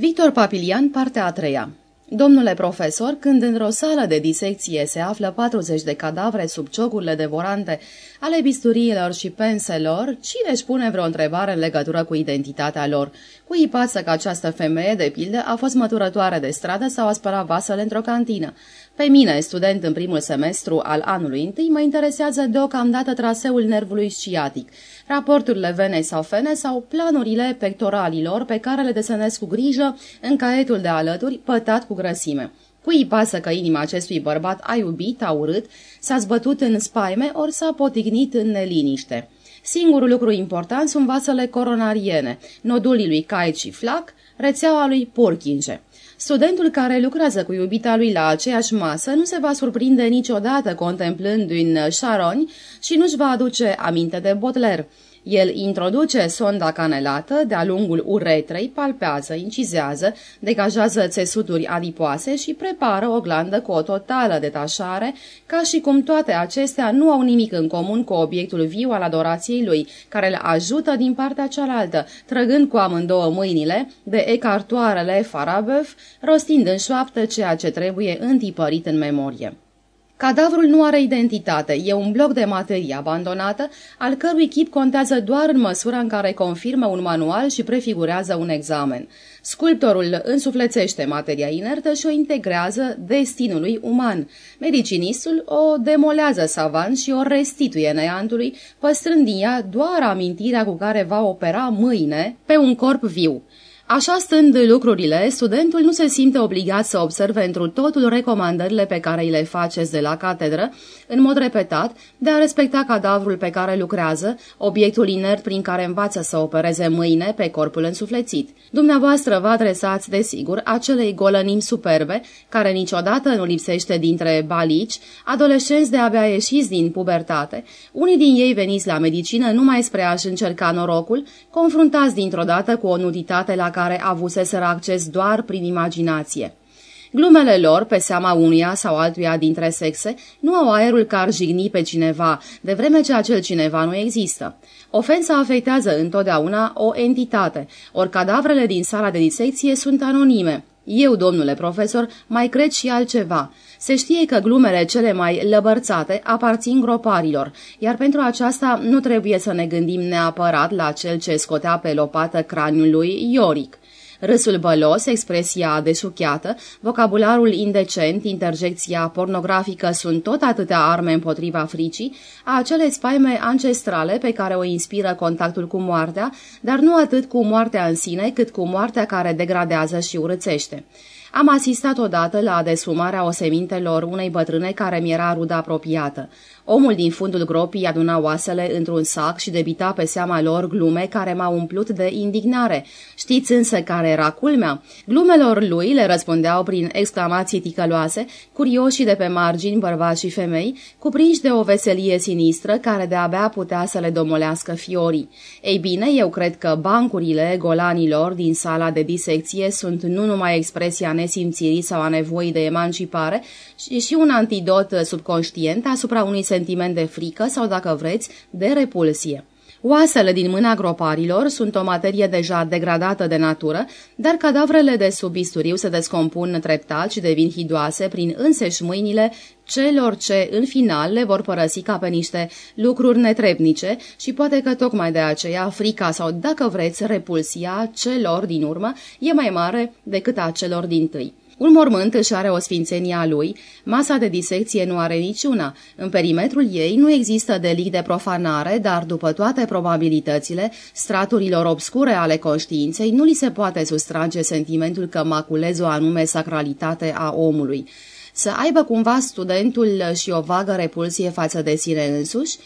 Victor Papilian, partea a treia Domnule profesor, când într-o sală de disecție se află 40 de cadavre sub ciocurile devorante ale bisturiilor și penselor, cine își pune vreo întrebare în legătură cu identitatea lor? Cui pasă că această femeie, de pildă, a fost măturătoare de stradă sau a spălat vasele într-o cantină? Pe mine, student în primul semestru al anului întâi, mă interesează deocamdată traseul nervului sciatic, raporturile venei sau fene sau planurile pectoralilor pe care le desenez cu grijă în caietul de alături, pătat cu grăsime. Cui pasă că inima acestui bărbat a iubit, a urât, s-a zbătut în spaime ori s-a potignit în neliniște. Singurul lucru important sunt vasele coronariene, nodulii lui Cait și Flac, rețeaua lui Purkinje. Studentul care lucrează cu iubita lui la aceeași masă nu se va surprinde niciodată contemplând un șaroni și nu-și va aduce aminte de Baudelaire. El introduce sonda canelată de-a lungul uretrei, palpează, incizează, degajează țesuturi adipoase și prepară o glandă cu o totală detașare, ca și cum toate acestea nu au nimic în comun cu obiectul viu al adorației lui, care îl ajută din partea cealaltă, trăgând cu amândouă mâinile de ecartoarele Farabeuf, rostind în șoaptă ceea ce trebuie întipărit în memorie. Cadavrul nu are identitate, e un bloc de materie abandonată, al cărui chip contează doar în măsura în care confirmă un manual și prefigurează un examen. Sculptorul însuflețește materia inertă și o integrează destinului uman. Medicinistul o demolează savant și o restituie neantului, păstrând din ea doar amintirea cu care va opera mâine pe un corp viu. Așa stând lucrurile, studentul nu se simte obligat să observe întru totul recomandările pe care îi le faceți de la catedră, în mod repetat, de a respecta cadavrul pe care lucrează, obiectul inert prin care învață să opereze mâine pe corpul însuflețit. Dumneavoastră vă adresați, desigur, acelei golănimi superbe, care niciodată nu lipsește dintre balici, adolescenți de abia ieșiți din pubertate, unii din ei veniți la medicină numai spre a-și încerca norocul, confruntați dintr-o dată cu o nuditate la care avuseseră acces doar prin imaginație. Glumele lor, pe seama unuia sau altuia dintre sexe, nu au aerul că ar jigni pe cineva, de vreme ce acel cineva nu există. Ofensa afectează întotdeauna o entitate, ori cadavrele din sala de disecție sunt anonime. Eu, domnule profesor, mai cred și altceva. Se știe că glumele cele mai lăbărțate aparțin groparilor, iar pentru aceasta nu trebuie să ne gândim neapărat la cel ce scotea pe lopată craniul lui Ioric. Râsul bălos, expresia deșuchiată, vocabularul indecent, interjecția pornografică sunt tot atâtea arme împotriva fricii, a acele spaime ancestrale pe care o inspiră contactul cu moartea, dar nu atât cu moartea în sine, cât cu moartea care degradează și urățește. Am asistat odată la desfumarea osemintelor unei bătrâne care mi era rudă apropiată. Omul din fundul gropii aduna oasele într-un sac și debita pe seama lor glume care m-au umplut de indignare. Știți însă care era culmea? Glumelor lui le răspundeau prin exclamații ticăloase, curioși de pe margini, bărbați și femei, cuprinși de o veselie sinistră care de-abia putea să le domolească fiorii. Ei bine, eu cred că bancurile golanilor din sala de disecție sunt nu numai expresia nesimțirii sau a nevoii de emancipare, ci și un antidot subconștient asupra unui sentiment de frică sau, dacă vreți, de repulsie. Oasele din mâna groparilor sunt o materie deja degradată de natură, dar cadavrele de sub bisturiu se descompun treptat și devin hidoase prin înseși mâinile celor ce, în final, le vor părăsi ca pe niște lucruri netrebnice și poate că tocmai de aceea frica sau, dacă vreți, repulsia celor din urmă e mai mare decât a celor din tâi. Un mormânt își are o sfințenie a lui, masa de disecție nu are niciuna. În perimetrul ei nu există delict de profanare, dar după toate probabilitățile, straturilor obscure ale conștiinței nu li se poate sustrage sentimentul că maculezi o anume sacralitate a omului. Să aibă cumva studentul și o vagă repulsie față de sine însuși,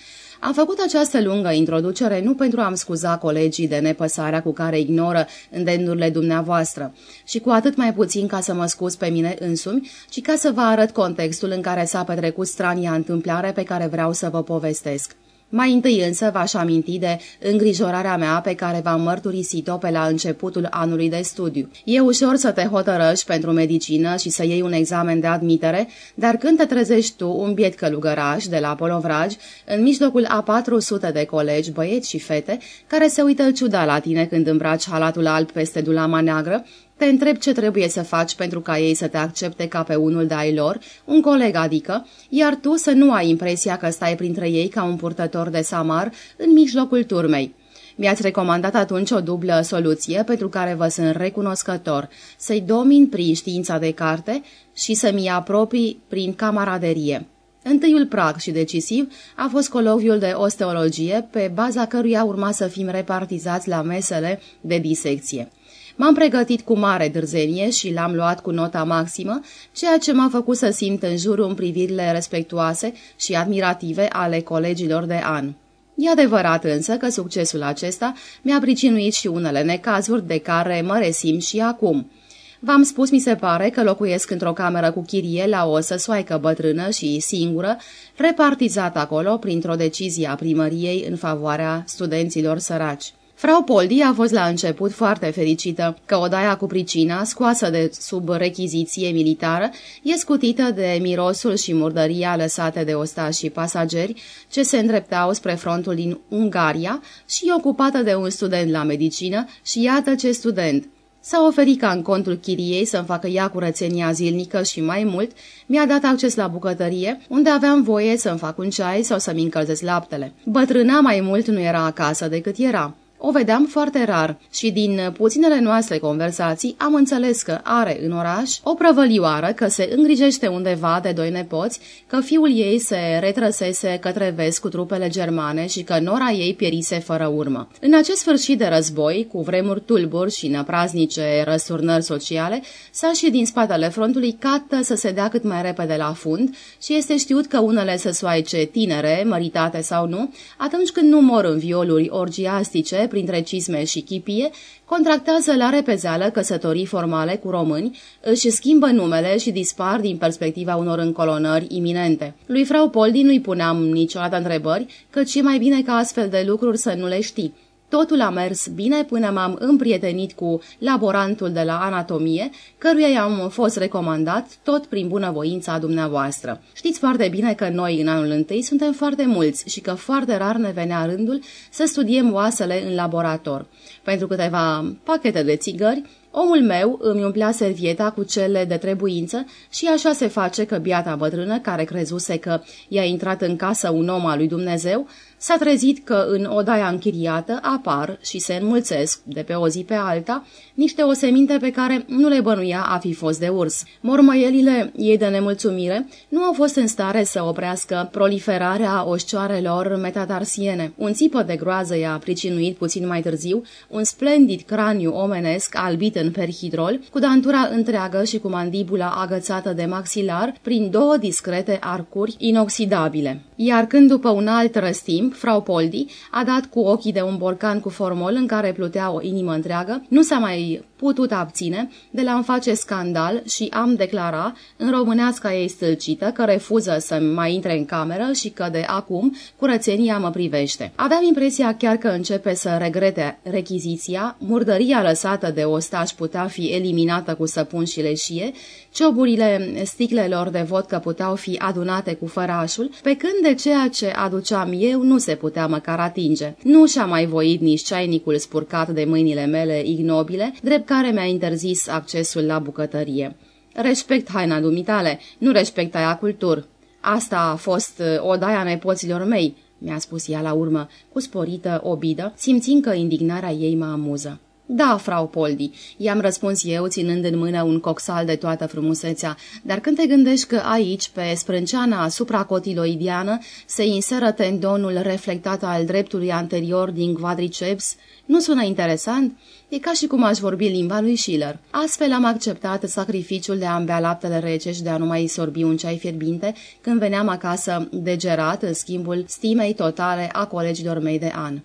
am făcut această lungă introducere nu pentru a-mi scuza colegii de nepăsarea cu care ignoră îndemnurile dumneavoastră și cu atât mai puțin ca să mă scuz pe mine însumi, ci ca să vă arăt contextul în care s-a petrecut strania întâmplare pe care vreau să vă povestesc. Mai întâi însă v-aș aminti de îngrijorarea mea pe care v-am mărturisit-o pe la începutul anului de studiu. E ușor să te hotărăști pentru medicină și să iei un examen de admitere, dar când te trezești tu, un biet călugăraș de la Polovragi, în mijlocul a 400 de colegi, băieți și fete, care se uită ciuda la tine când îmbraci halatul alb peste dulama neagră, Te întreb ce trebuie să faci pentru ca ei să te accepte ca pe unul de ai lor, un coleg adică, iar tu să nu ai impresia că stai printre ei ca un purtător de samar în mijlocul turmei. Mi-ați recomandat atunci o dublă soluție pentru care vă sunt recunoscător, să-i domin prin știința de carte și să-mi apropii prin camaraderie. Întâiul prag și decisiv a fost coloviul de osteologie, pe baza căruia urma să fim repartizați la mesele de disecție. M-am pregătit cu mare dârzenie și l-am luat cu nota maximă, ceea ce m-a făcut să simt în jurul privirile respectuoase și admirative ale colegilor de an. E adevărat însă că succesul acesta mi-a pricinuit și unele necazuri de care mă resim și acum. V-am spus, mi se pare, că locuiesc într-o cameră cu chirie la o săsoaică bătrână și singură, repartizată acolo printr-o decizie a primăriei în favoarea studenților săraci. Frau Poldi a fost la început foarte fericită că odaia cu pricina, scoasă de sub rechiziție militară, e scutită de mirosul și murdăria lăsate de ostași și pasageri ce se îndreptau spre frontul din Ungaria și ocupată de un student la medicină și iată ce student. S-a oferit ca în contul chiriei să-mi facă ea curățenia zilnică și mai mult, mi-a dat acces la bucătărie, unde aveam voie să-mi fac un ceai sau să-mi încălzesc laptele. Bătrâna mai mult nu era acasă decât era. O vedeam foarte rar și din puținele noastre conversații am înțeles că are în oraș o prăvălioară, că se îngrijește undeva de doi nepoți, că fiul ei se retrăsese către vest cu trupele germane și că nora ei pierise fără urmă. În acest sfârșit de război, cu vremuri tulburi și năpraznice răsturnări sociale, s-a și din spatele frontului cată să se dea cât mai repede la fund și este știut că unele săsoaice tinere, măritate sau nu, atunci când nu mor în violuri orgiastice, printre cisme și chipie, contractează la repezeală căsătorii formale cu români, își schimbă numele și dispar din perspectiva unor încolonări iminente. Lui Frau Poldi nu-i puneam niciodată întrebări, căci e mai bine ca astfel de lucruri să nu le știi. Totul a mers bine până m-am împrietenit cu laborantul de la anatomie, căruia i-am fost recomandat tot prin bunăvoința dumneavoastră. Știți foarte bine că noi în anul întâi suntem foarte mulți și că foarte rar ne venea rândul să studiem oasele în laborator. Pentru câteva pachete de țigări, Omul meu îmi umplea servieta cu cele de trebuință și așa se face că biata bătrână, care crezuse că i-a intrat în casă un om al lui Dumnezeu, S-a trezit că în odaia închiriată apar și se înmulțesc, de pe o zi pe alta, niște oseminte pe care nu le bănuia a fi fost de urs. Mormăielile ei de nemulțumire nu au fost în stare să oprească proliferarea oșcioarelor metatarsiene. Un țipă de groază i-a pricinuit puțin mai târziu un splendid craniu omenesc albit în perhidrol, cu dantura întreagă și cu mandibula agățată de maxilar prin două discrete arcuri inoxidabile. Iar când după un alt răstimp Frau Poldi a dat cu ochii de un borcan cu formol în care plutea o inimă întreagă, nu s-a mai putut abține de la a face scandal și am declara în româneasca ei stâlcită că refuză să mai intre în cameră și că de acum curățenia mă privește. Aveam impresia chiar că începe să regrete rechiziția, murdăria lăsată de ostaș putea fi eliminată cu săpun și leșie, cioburile sticlelor de vodcă puteau fi adunate cu fărașul, pe când de ceea ce aduceam eu nu se putea măcar atinge. Nu și-a mai voit nici ceainicul spurcat de mâinile mele ignobile, drept care mi-a interzis accesul la bucătărie. Respect haina dumitale, nu respect aia cultur. Asta a fost uh, odaia nepoților mei, mi-a spus ea la urmă, cu sporită obidă, simțind că indignarea ei mă amuză. Da, frau Poldi, i-am răspuns eu, ținând în mână un coxal de toată frumusețea, dar când te gândești că aici, pe sprânceana supracotiloidiană, se inseră tendonul reflectat al dreptului anterior din quadriceps, nu sună interesant? E ca și cum aș vorbi limba lui Schiller. Astfel am acceptat sacrificiul de a bea laptele rece și de a nu mai sorbi un ceai fierbinte când veneam acasă degerat în schimbul stimei totale a colegilor mei de an.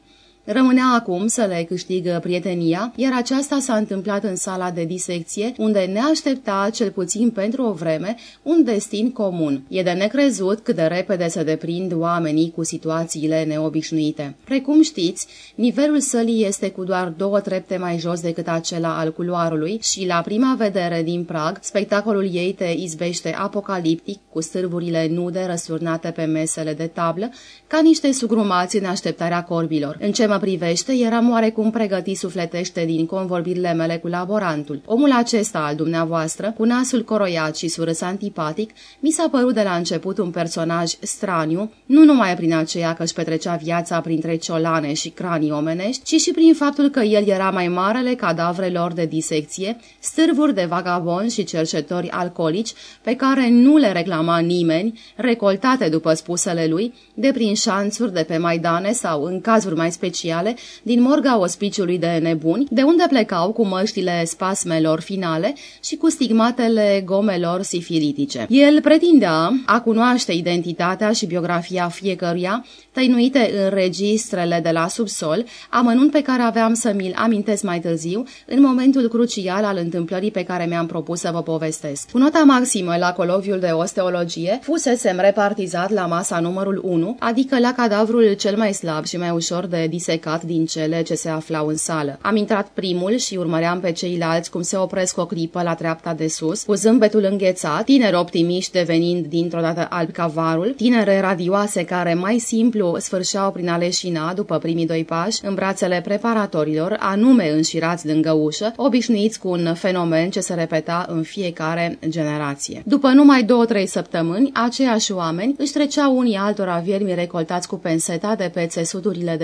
Rămânea acum să le câștigă prietenia, iar aceasta s-a întâmplat în sala de disecție, unde ne aștepta, cel puțin pentru o vreme, un destin comun. E de necrezut cât de repede se deprind oamenii cu situațiile neobișnuite. Precum știți, nivelul sălii este cu doar două trepte mai jos decât acela al culoarului și, la prima vedere din prag, spectacolul ei te izbește apocaliptic, cu stârburile nude răsurnate pe mesele de tablă, ca niște sugrumați în așteptarea corbilor. În ce mă privește, eram oarecum pregătit sufletește din convorbirile mele cu laborantul. Omul acesta al dumneavoastră, cu nasul coroiat și surâs antipatic, mi s-a părut de la început un personaj straniu, nu numai prin aceea că își petrecea viața printre ciolane și cranii omenești, ci și prin faptul că el era mai marele cadavrelor de disecție, stârvuri de vagaboni și cercetori alcoolici pe care nu le reclama nimeni, recoltate după spusele lui, de prin șanțuri de pe Maidane sau, în cazuri mai speciale, din morga ospiciului de nebuni, de unde plecau cu măștile spasmelor finale și cu stigmatele gomelor sifilitice. El pretindea a cunoaște identitatea și biografia fiecăruia, tăinuite în registrele de la subsol, amănunt pe care aveam să mi-l amintesc mai târziu, în momentul crucial al întâmplării pe care mi-am propus să vă povestesc. Cu nota maximă la coloviul de osteologie, fusesem repartizat la masa numărul 1, adică la cadavrul cel mai slab și mai ușor de disecat din cele ce se aflau în sală. Am intrat primul și urmăream pe ceilalți cum se opresc o clipă la treapta de sus, cu zâmbetul înghețat, tineri optimiști devenind dintr-o dată alb cavarul, tinere radioase care mai simplu sfârșeau prin aleșina după primii doi pași în brațele preparatorilor, anume înșirați lângă ușă, obișnuiți cu un fenomen ce se repeta în fiecare generație. După numai două-trei săptămâni, aceiași oameni își treceau unii altora viermi recoltați cu penseta de pe țesuturile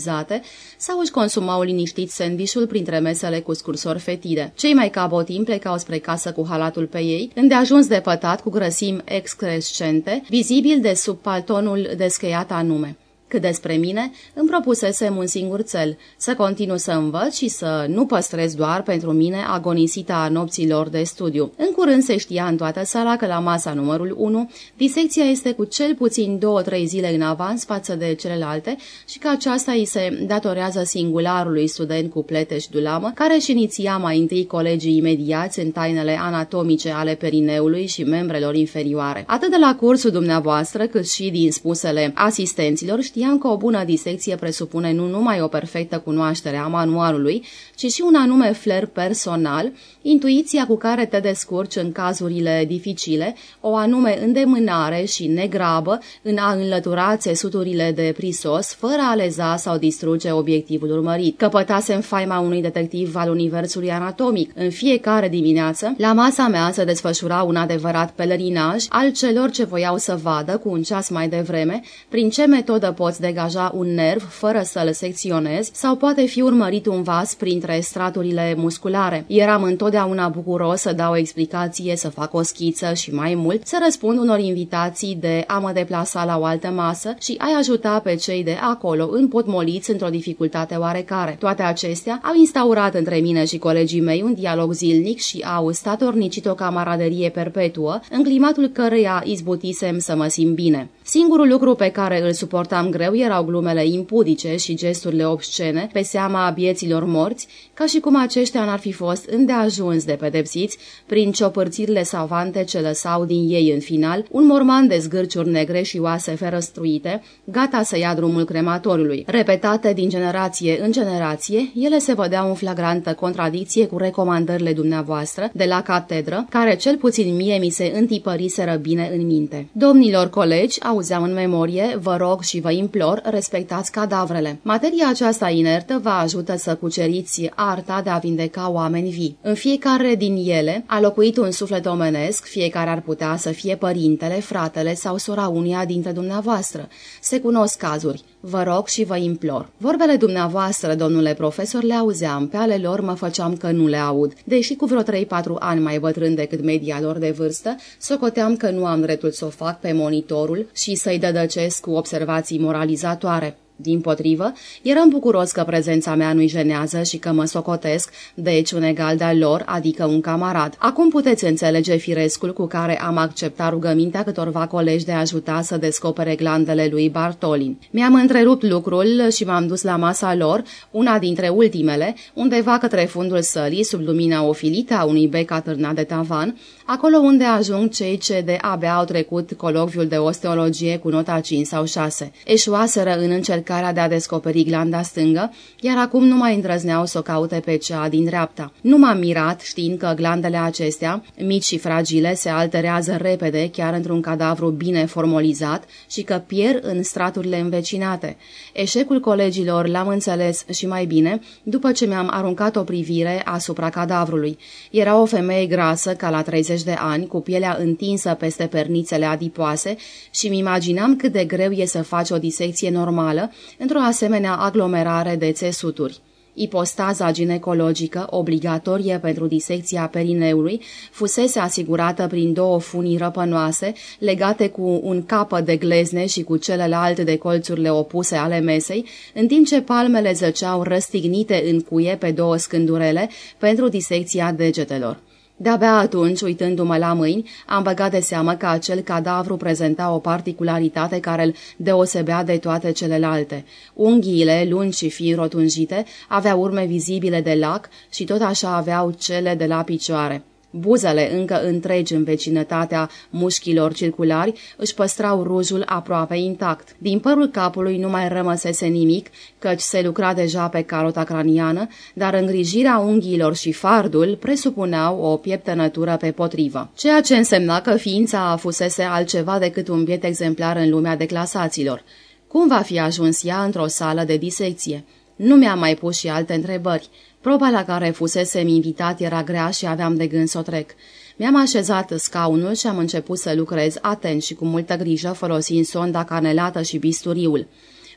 deformolizate sau își consumau liniștit sandvișul printre mesele cu scursori fetide. Cei mai cabotim plecau spre casă cu halatul pe ei, îndeajuns de pătat cu grăsimi excrescente, vizibil de sub paltonul descheiat anume. Cât despre mine, îmi propusesem un singur cel, să continu să învăț și să nu păstrez doar pentru mine agonisita a nopților de studiu. În curând se știa în toată sala că la masa numărul 1, disecția este cu cel puțin două-trei zile în avans față de celelalte și că aceasta îi se datorează singularului student cu pleteș și dulamă, care își iniția mai întâi colegii imediați în tainele anatomice ale perineului și membrelor inferioare. Atât de la cursul dumneavoastră, cât și din spusele asistenților, știa Știam că o bună disecție presupune nu numai o perfectă cunoaștere a manualului, ci și un anume flair personal, intuiția cu care te descurci în cazurile dificile, o anume îndemânare și negrabă în a înlătura țesuturile de prisos, fără a leza sau distruge obiectivul urmărit. Căpătase în faima unui detectiv al universului anatomic. În fiecare dimineață, la masa mea se desfășura un adevărat pelerinaj al celor ce voiau să vadă cu un ceas mai devreme prin ce metodă pot poți degaja un nerv fără să-l secționezi sau poate fi urmărit un vas printre straturile musculare. Eram întotdeauna bucuros să dau o explicație, să fac o schiță și mai mult, să răspund unor invitații de a mă deplasa la o altă masă și ai ajuta pe cei de acolo împotmoliți într-o dificultate oarecare. Toate acestea au instaurat între mine și colegii mei un dialog zilnic și au statornicit o camaraderie perpetuă, în climatul căreia izbutisem să mă simt bine. Singurul lucru pe care îl suportam greu erau glumele impudice și gesturile obscene pe seama bieților morți, ca și cum aceștia n-ar fi fost îndeajuns de pedepsiți prin ciopărțirile savante ce lăsau din ei în final un morman de zgârciuri negre și oase ferăstruite, gata să ia drumul crematoriului. Repetate din generație în generație, ele se vădeau în flagrantă contradicție cu recomandările dumneavoastră de la catedră, care cel puțin mie mi se întipăriseră bine în minte. Domnilor colegi, auzeam în memorie, vă rog și vă implor, respectați cadavrele. Materia aceasta inertă vă ajută să cuceriți arta de a vindeca oameni vii. În fiecare din ele a locuit un suflet omenesc, fiecare ar putea să fie părintele, fratele sau sora unia dintre dumneavoastră. Se cunosc cazuri. Vă rog și vă implor. Vorbele dumneavoastră, domnule profesor, le auzeam, pe ale lor mă făceam că nu le aud. Deși cu vreo 3-4 ani mai bătrân decât media lor de vârstă, socoteam că nu am dreptul să o fac pe monitorul și să-i dădăcesc cu observații moralizatoare. Din potrivă, eram bucuros că prezența mea nu-i jenează și că mă socotesc, deci un egal de-al lor, adică un camarad. Acum puteți înțelege firescul cu care am acceptat rugămintea câtorva colegi de a ajuta să descopere glandele lui Bartolin. Mi-am întrerupt lucrul și m-am dus la masa lor, una dintre ultimele, undeva către fundul sălii, sub lumina ofilită a unui bec atârnat de tavan, acolo unde ajung cei ce de abia au trecut colocviul de osteologie cu nota 5 sau 6. Eșuaseră în încercare încercarea de a descoperi glanda stângă, iar acum nu mai îndrăzneau să o caute pe cea din dreapta. Nu m-am mirat știind că glandele acestea, mici și fragile, se alterează repede chiar într-un cadavru bine formalizat și că pierd în straturile învecinate. Eșecul colegilor l-am înțeles și mai bine după ce mi-am aruncat o privire asupra cadavrului. Era o femeie grasă ca la 30 de ani, cu pielea întinsă peste pernițele adipoase și mi imaginam cât de greu e să faci o disecție normală într-o asemenea aglomerare de țesuturi. Ipostaza ginecologică, obligatorie pentru disecția perineului, fusese asigurată prin două funii răpănoase, legate cu un capă de glezne și cu celelalte de colțurile opuse ale mesei, în timp ce palmele zăceau răstignite în cuie pe două scândurele pentru disecția degetelor. De-abia atunci, uitându-mă la mâini, am băgat de seamă că acel cadavru prezenta o particularitate care îl deosebea de toate celelalte. Unghiile, lungi și fii rotunjite, aveau urme vizibile de lac și tot așa aveau cele de la picioare. Buzele încă întregi în vecinătatea mușchilor circulari își păstrau rujul aproape intact. Din părul capului nu mai rămăsese nimic, căci se lucra deja pe carota craniană, dar îngrijirea unghiilor și fardul presupuneau o pieptănătură pe potrivă. Ceea ce însemna că ființa fusese altceva decât un biet exemplar în lumea declasaților. Cum va fi ajuns ea într-o sală de disecție? Nu mi-am mai pus și alte întrebări. Proba la care fusesem invitat era grea și aveam de gând să o trec. Mi-am așezat scaunul și am început să lucrez atent și cu multă grijă folosind sonda canelată și bisturiul.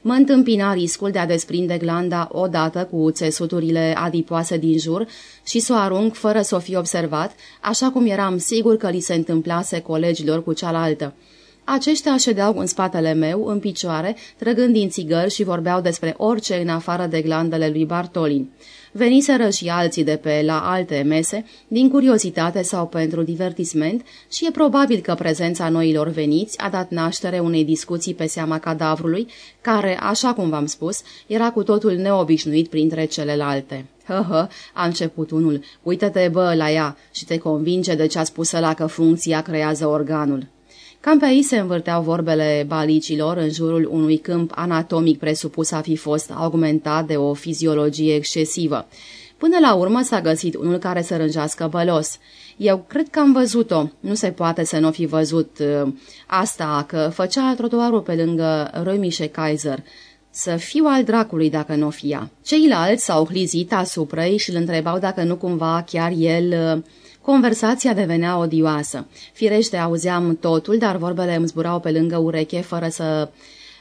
Mă întâmpina riscul de a desprinde glanda odată cu țesuturile adipoase din jur și să o arunc fără să o fi observat, așa cum eram sigur că li se întâmplase colegilor cu cealaltă. Aceștia ședeau în spatele meu, în picioare, trăgând din țigări și vorbeau despre orice în afară de glandele lui Bartolin. Veniseră și alții de pe la alte mese, din curiozitate sau pentru divertisment și e probabil că prezența noilor veniți a dat naștere unei discuții pe seama cadavrului, care, așa cum v-am spus, era cu totul neobișnuit printre celelalte. Hă-hă, a început unul, uită-te bă la ea și te convinge de ce a spus la că funcția creează organul. Cam pe aici se învârteau vorbele balicilor în jurul unui câmp anatomic presupus a fi fost augmentat de o fiziologie excesivă. Până la urmă s-a găsit unul care să rângească bălos. Eu cred că am văzut-o. Nu se poate să nu fi văzut uh, asta, că făcea trotuarul pe lângă Römische Kaiser. Să fiu al dracului dacă nu o fia. Ceilalți s-au hlizit asupra ei și îl întrebau dacă nu cumva chiar el... Uh, Conversația devenea odioasă. Firește, auzeam totul, dar vorbele îmi zburau pe lângă ureche fără să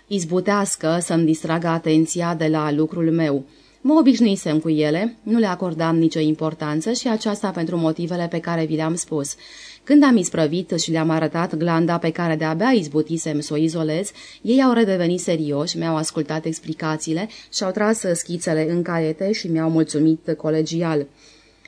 izbutească să-mi distragă atenția de la lucrul meu. Mă obișnuisem cu ele, nu le acordam nicio importanță și aceasta pentru motivele pe care vi le-am spus. Când am isprăvit și le-am arătat glanda pe care de-abia izbutisem să o izolez, ei au redevenit serioși, mi-au ascultat explicațiile și-au tras schițele în caiete și mi-au mulțumit colegial.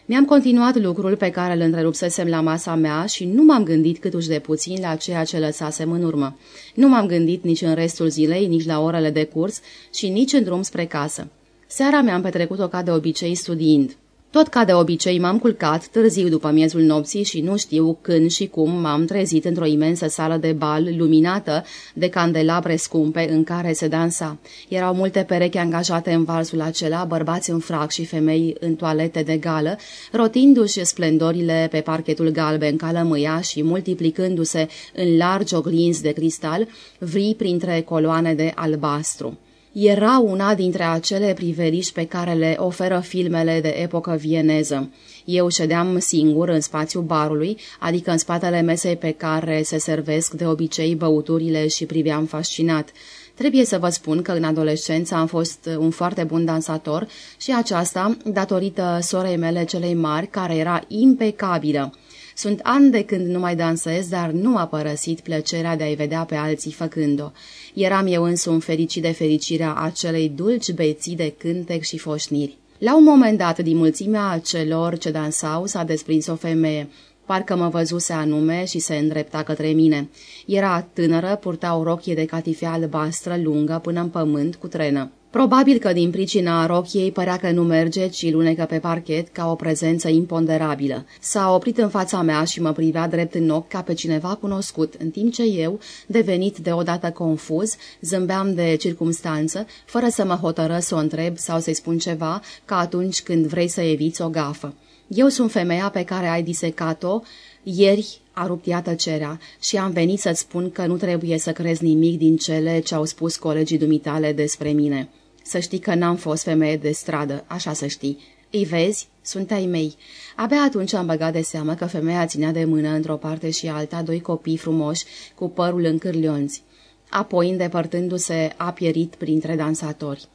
Mi-am continuat lucrul pe care îl întrerupsesem la masa mea și nu m-am gândit câtuși de puțin la ceea ce lăsasem în urmă. Nu m-am gândit nici în restul zilei, nici la orele de curs și nici în drum spre casă. Seara mi-am petrecut-o ca de obicei studiind. Tot ca de obicei m-am culcat târziu după miezul nopții și nu știu când și cum m-am trezit într-o imensă sală de bal luminată de candelabre scumpe în care se dansa. Erau multe perechi angajate în valsul acela, bărbați în frac și femei în toalete de gală, rotindu-și splendorile pe parchetul galben ca lămâia și multiplicându-se în largi oglinzi de cristal, vrii printre coloane de albastru. Era una dintre acele priveliști pe care le oferă filmele de epocă vieneză. Eu ședeam singur în spațiul barului, adică în spatele mesei pe care se servesc de obicei băuturile și priveam fascinat. Trebuie să vă spun că în adolescență am fost un foarte bun dansator și aceasta datorită sorei mele celei mari, care era impecabilă. Sunt ani de când nu mai dansez, dar nu a părăsit plăcerea de a-i vedea pe alții făcând-o. Eram eu însumi fericit de fericirea acelei dulci beții de cântec și foșniri. La un moment dat, din mulțimea celor ce dansau, s-a desprins o femeie. Parcă mă văzuse anume și se îndrepta către mine. Era tânără, purta o rochie de catifea albastră lungă până în pământ cu trenă. Probabil că din pricina rochiei părea că nu merge, ci lunecă pe parchet ca o prezență imponderabilă. S-a oprit în fața mea și mă privea drept în ochi ca pe cineva cunoscut, în timp ce eu, devenit deodată confuz, zâmbeam de circumstanță, fără să mă hotără să o întreb sau să-i spun ceva, ca atunci când vrei să eviți o gafă. Eu sunt femeia pe care ai disecat-o ieri a rupt ea tăcerea și am venit să-ți spun că nu trebuie să crezi nimic din cele ce au spus colegii dumitale despre mine. Să știi că n-am fost femeie de stradă, așa să știi. Îi vezi? Sunt ai mei. Abia atunci am băgat de seamă că femeia ținea de mână într-o parte și alta doi copii frumoși cu părul în cârlionți. Apoi, îndepărtându-se, a pierit printre dansatori.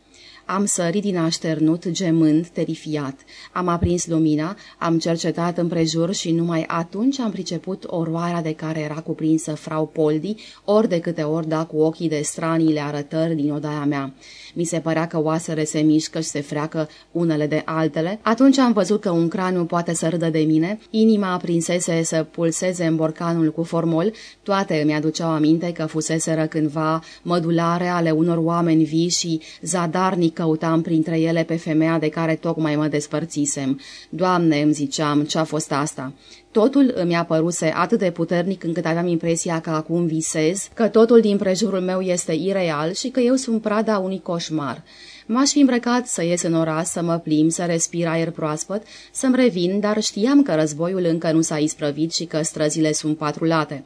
Am sărit din așternut, gemând, terifiat. Am aprins lumina, am cercetat împrejur și numai atunci am priceput oroarea de care era cuprinsă frau Poldi, ori de câte ori da cu ochii de straniile arătări din odaia mea. Mi se părea că oasele se mișcă și se freacă unele de altele. Atunci am văzut că un craniu poate să râdă de mine, inima aprinsese să pulseze în borcanul cu formol, toate îmi aduceau aminte că fuseseră cândva mădulare ale unor oameni vii și zadarnic căutam printre ele pe femeia de care tocmai mă despărțisem. Doamne, îmi ziceam, ce-a fost asta? Totul îmi apăruse atât de puternic încât aveam impresia că acum visez, că totul din prejurul meu este ireal și că eu sunt prada unui coșmar. M-aș fi îmbrăcat să ies în oraș, să mă plim, să respir aer proaspăt, să-mi revin, dar știam că războiul încă nu s-a isprăvit și că străzile sunt patrulate.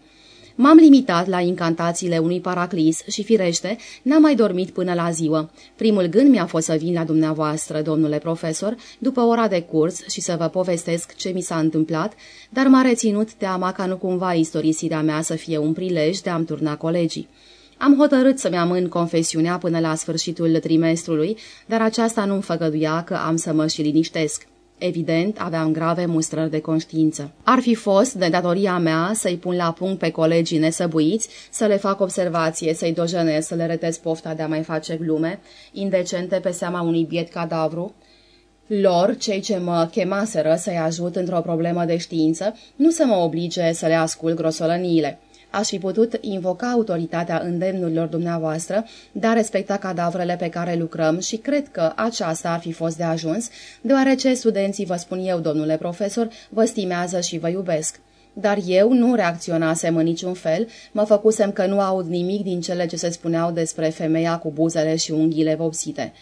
M-am limitat la incantațiile unui paraclis și, firește, n-am mai dormit până la ziua. Primul gând mi-a fost să vin la dumneavoastră, domnule profesor, după ora de curs și să vă povestesc ce mi s-a întâmplat, dar m-a reținut teama ca nu cumva istorisirea mea să fie un prilej de a-mi turna colegii. Am hotărât să-mi amân confesiunea până la sfârșitul trimestrului, dar aceasta nu-mi făgăduia că am să mă și liniștesc. Evident, aveam grave mustrări de conștiință. Ar fi fost de datoria mea să-i pun la punct pe colegii nesăbuiți, să le fac observație, să-i dojenez, să le retez pofta de a mai face glume, indecente pe seama unui biet cadavru, lor, cei ce mă chemaseră să-i ajut într-o problemă de știință, nu să mă oblige să le ascult grosolăniile. Aș fi putut invoca autoritatea îndemnurilor dumneavoastră, dar respecta cadavrele pe care lucrăm și cred că aceasta ar fi fost de ajuns, deoarece studenții, vă spun eu, domnule profesor, vă stimează și vă iubesc. Dar eu nu reacționasem în niciun fel, mă făcusem că nu aud nimic din cele ce se spuneau despre femeia cu buzele și unghiile vopsite.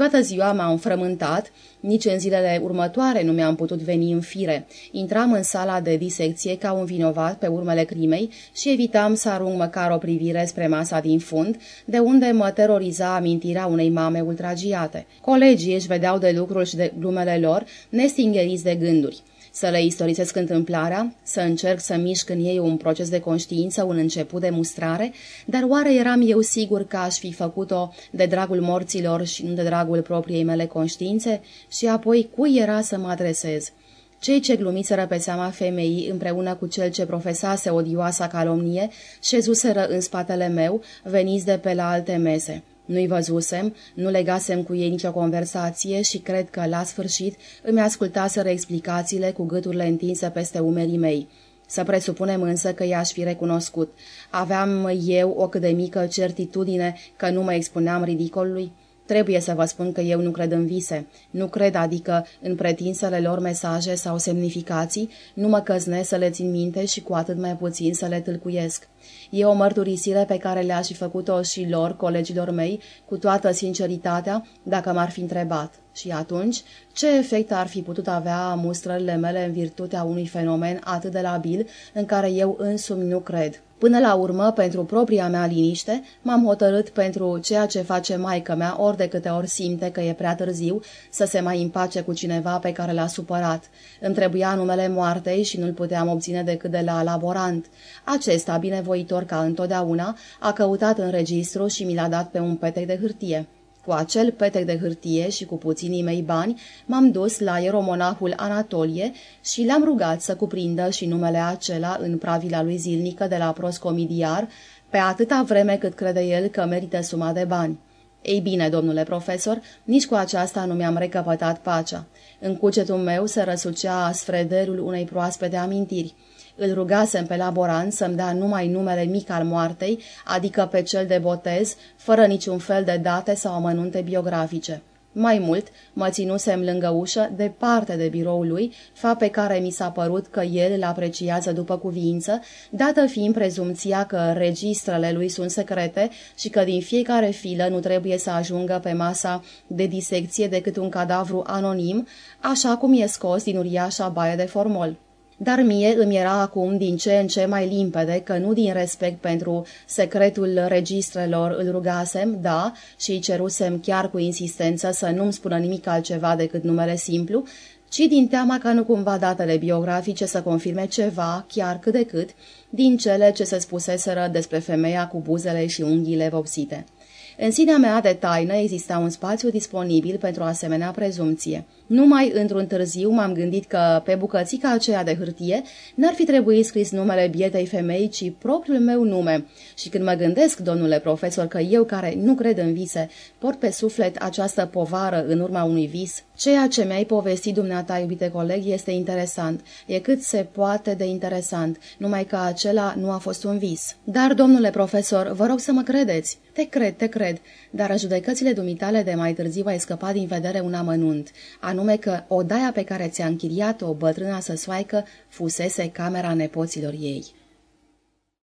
Toată ziua m-am frământat, nici în zilele următoare nu mi-am putut veni în fire. Intram în sala de disecție ca un vinovat pe urmele crimei și evitam să arunc măcar o privire spre masa din fund, de unde mă teroriza amintirea unei mame ultragiate. Colegii își vedeau de lucruri și de glumele lor, nestingeriți de gânduri să le istorisesc întâmplarea, să încerc să mișc în ei un proces de conștiință, un început de mustrare, dar oare eram eu sigur că aș fi făcut-o de dragul morților și nu de dragul propriei mele conștiințe? Și apoi, cui era să mă adresez? Cei ce glumiseră pe seama femeii împreună cu cel ce profesase odioasa calomnie, șezuseră în spatele meu, veniți de pe la alte mese. Nu-i văzusem, nu legasem cu ei nicio conversație și cred că, la sfârșit, îmi ascultaseră explicațiile cu gâturile întinse peste umerii mei. Să presupunem însă că i-aș fi recunoscut. Aveam eu o cât de mică certitudine că nu mă expuneam ridicolului? Trebuie să vă spun că eu nu cred în vise. Nu cred, adică, în pretinsele lor mesaje sau semnificații, nu mă căznesc să le țin minte și cu atât mai puțin să le tâlcuiesc. E o mărturisire pe care le-aș fi făcut-o și lor, colegilor mei, cu toată sinceritatea, dacă m-ar fi întrebat. Și atunci, ce efect ar fi putut avea mustrările mele în virtutea unui fenomen atât de labil în care eu însumi nu cred? Până la urmă, pentru propria mea liniște, m-am hotărât pentru ceea ce face maică mea ori de câte ori simte că e prea târziu să se mai împace cu cineva pe care l-a supărat. Îmi trebuia numele moartei și nu-l puteam obține decât de la laborant. Acesta, binevoitor ca întotdeauna, a căutat în registru și mi l-a dat pe un petec de hârtie. Cu acel petec de hârtie și cu puținii mei bani, m-am dus la ieromonahul Anatolie și l-am rugat să cuprindă și numele acela în pravila lui zilnică de la proscomidiar, pe atâta vreme cât crede el că merită suma de bani. Ei bine, domnule profesor, nici cu aceasta nu mi-am recăpătat pacea. În cugetul meu se răsucea sfrederul unei proaspete amintiri. Îl rugasem pe laborant să-mi dea numai numele mic al moartei, adică pe cel de botez, fără niciun fel de date sau amănunte biografice. Mai mult, mă ținusem lângă ușă, departe de biroul lui, fapt pe care mi s-a părut că el îl apreciază după cuviință, dată fiind prezumția că registrele lui sunt secrete și că din fiecare filă nu trebuie să ajungă pe masa de disecție decât un cadavru anonim, așa cum e scos din uriașa baie de formol dar mie îmi era acum din ce în ce mai limpede că nu din respect pentru secretul registrelor îl rugasem, da, și îi cerusem chiar cu insistență să nu-mi spună nimic altceva decât numele simplu, ci din teama ca nu cumva datele biografice să confirme ceva, chiar cât de cât, din cele ce se spuseseră despre femeia cu buzele și unghiile vopsite. În sinea mea de taină exista un spațiu disponibil pentru asemenea prezumție. Numai într-un târziu m-am gândit că pe bucățica aceea de hârtie n-ar fi trebuit scris numele bietei femei, ci propriul meu nume. Și când mă gândesc, domnule profesor, că eu care nu cred în vise, port pe suflet această povară în urma unui vis, ceea ce mi-ai povestit dumneata, iubite coleg, este interesant. E cât se poate de interesant, numai că acela nu a fost un vis. Dar, domnule profesor, vă rog să mă credeți. Te cred, te cred, dar judecățile dumitale de mai târziu ai scăpat din vedere un amănunt, anume că odaia pe care ți-a închiriat-o bătrâna săsoaică fusese camera nepoților ei.